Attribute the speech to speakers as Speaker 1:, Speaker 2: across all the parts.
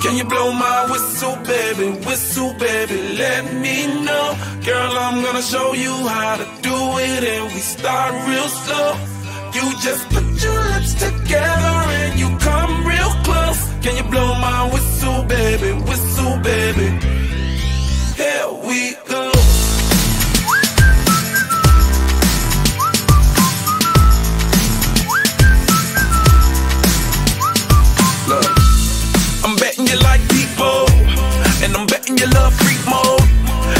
Speaker 1: Can you blow my whistle, baby? Whistle, baby, let me know. Girl, I'm gonna show you how to do it, and we start real slow. You just put your lips together and you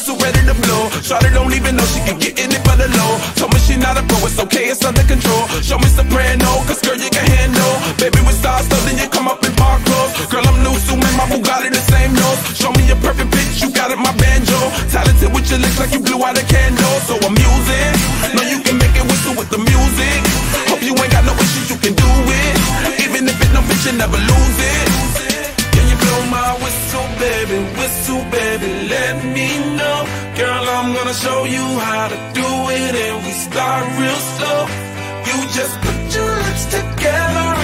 Speaker 1: Whistle ready to blow. Shawty don't even know she can get in it for the low. Told me she not a pro, it's okay, it's under control. Show me soprano, cause girl, you can handle. Baby, we start so then you come up in park clothes. Girl, I'm new, so man, my Bugatti the same nose. Show me a perfect pitch, you got it, my banjo. Talented with your lips like you blew out a candle. So I'm using, know you can make it whistle with the music. Hope you ain't got no issues, you can do it. Even if it no bitch, you never lose it. Blow my whistle, baby? Whistle, baby, let me know. Girl, I'm gonna show you how to do it, and we start real slow. You just put your lips together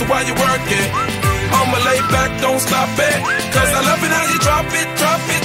Speaker 1: me see you work. I'ma lay back, don't stop it. Cause I love it how you drop it, drop it